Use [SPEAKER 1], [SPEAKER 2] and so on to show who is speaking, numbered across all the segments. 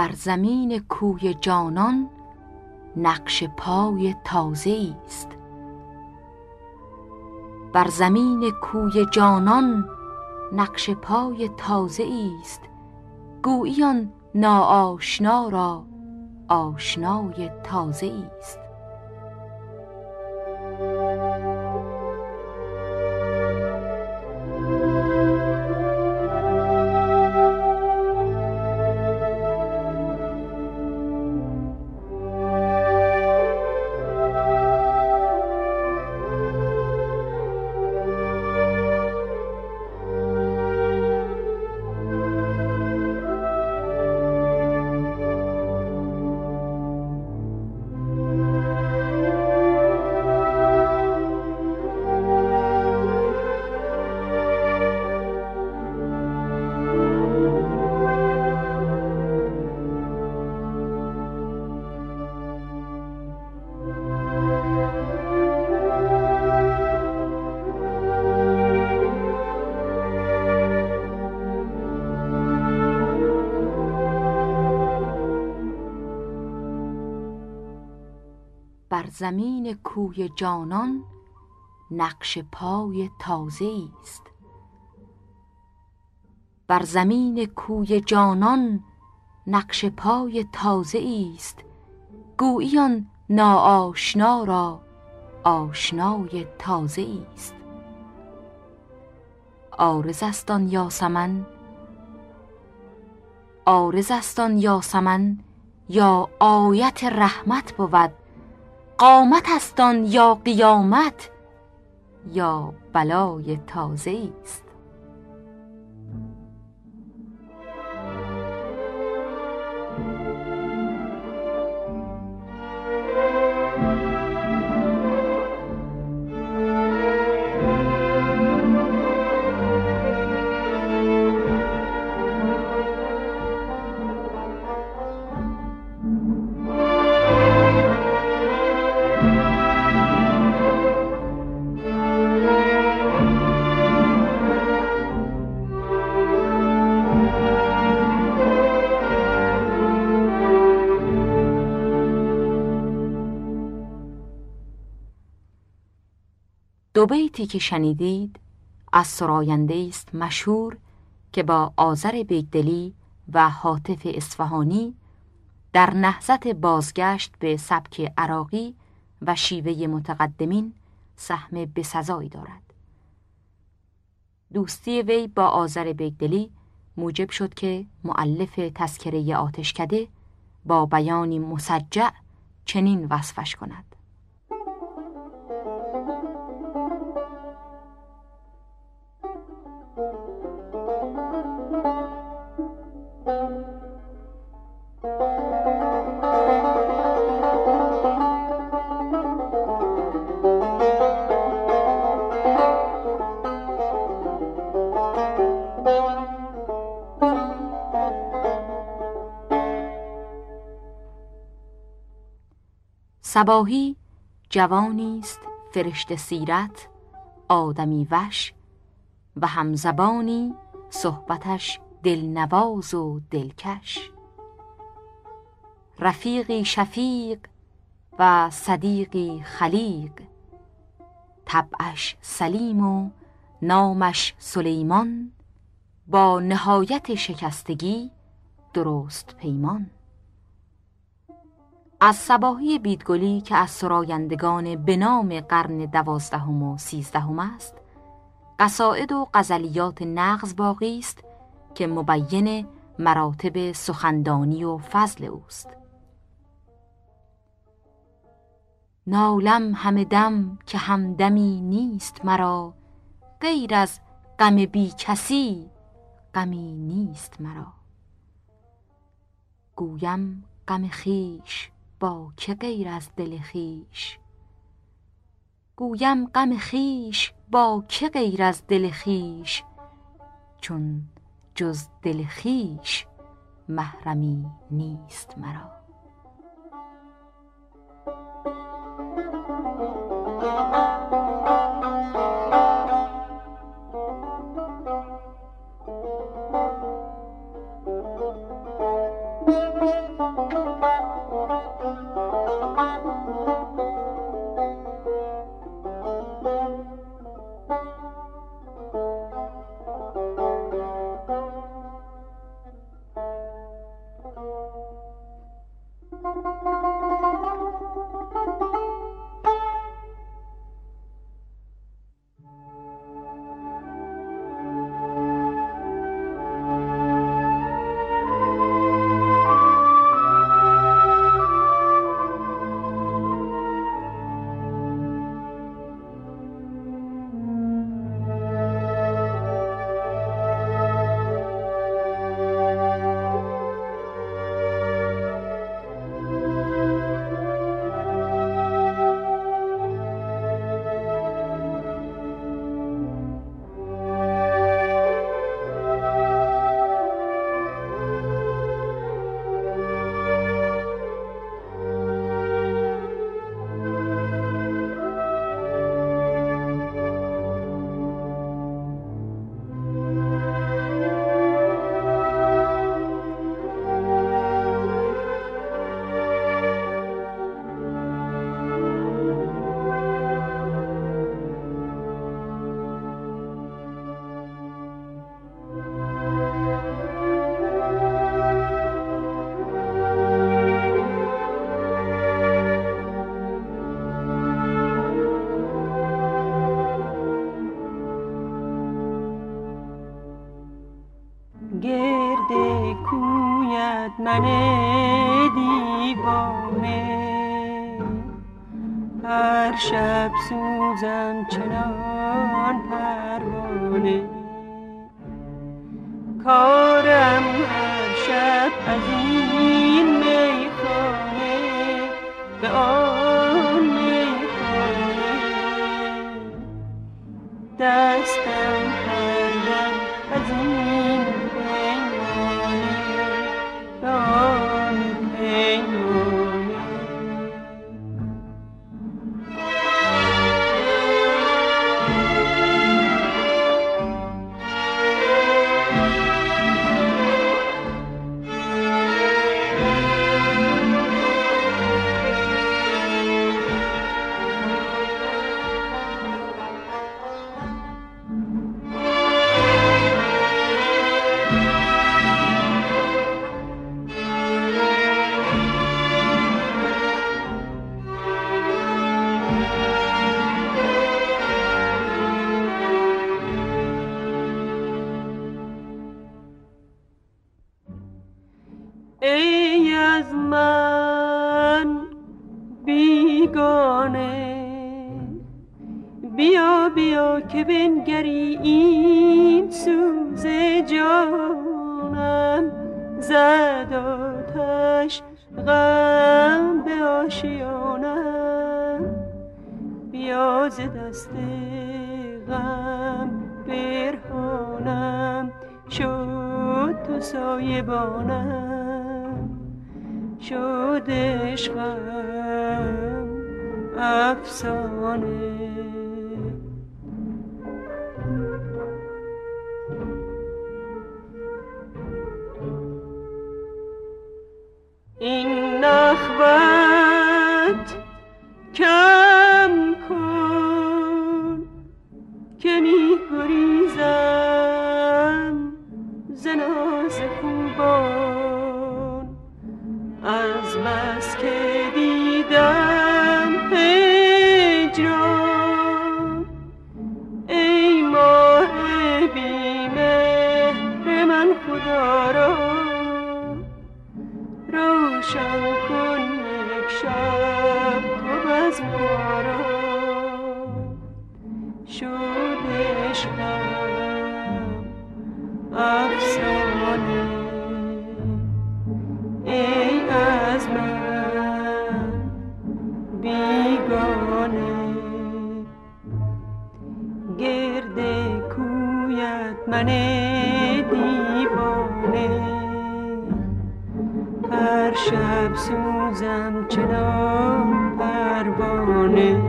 [SPEAKER 1] بر زمین کوی جانان نقش پای تازه است. بر زمین کوی جانان نقش پای تازه است. گویی آن ناآشنا را آشنای تازه است. زمین کوی جانان نقش پای تازه است. بر زمین کوی جانان نقش پای تازه است. گویی آن ناآشنا را آشنای تازه است. عارض است یاسمن عارض یاسمن یا آیت رحمت بود. قامت است یا قیامت یا بلای تازه است. دو بیتی که شنیدید از سراینده است مشهور که با آذر بیگدلی و حاطف اصفهانی در نهضت بازگشت به سبک عراقی و شیوه متقدمین سهم بسزایی دارد. دوستی وی با آذر بیگدلی موجب شد که معلف تذکره آتشکده با بیانی مسجع چنین وصفش کند. سباهی جوانی است فرشته سیرت آدمی وش و همزبانی صحبتش دلنواز و دلکش. رفیقی شفیق و صدیقی خلیق. طبعش سلیم و نامش سلیمان. با نهایت شکستگی درست پیمان. از سباهی بیدگلی که از سرایندگان به نام قرن دوازدهم و سیزدهم است قصائد و غزلیات نغز باقی است که مبین مراتب سخندانی و فضل اوست. نالم همه دم که همدمی نیست مرا غیر از غم بی کسی غمی نیست مرا. گویم غم خیش با که غیر از دل خیش گویم غم خیش با که غیر از دل خیش چون جز دل خیش محرمی نیست مرا.
[SPEAKER 2] پروانه کارم بیگانه. بیا بیا که بنگری این سوز جانم. زد آتش غم به آشیانم. بیا ز دست غم برهانم. شد تو سایبانم. شد عشقم افسانه. این نخوت کم را روشن کن یک شب تو بز ما را شد عشقم افسانه ای از من بیگانه گرد کویت من شب سوزم چنان پروانه.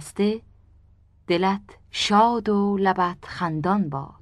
[SPEAKER 1] پیوسته دلت شاد و لبت خندان باد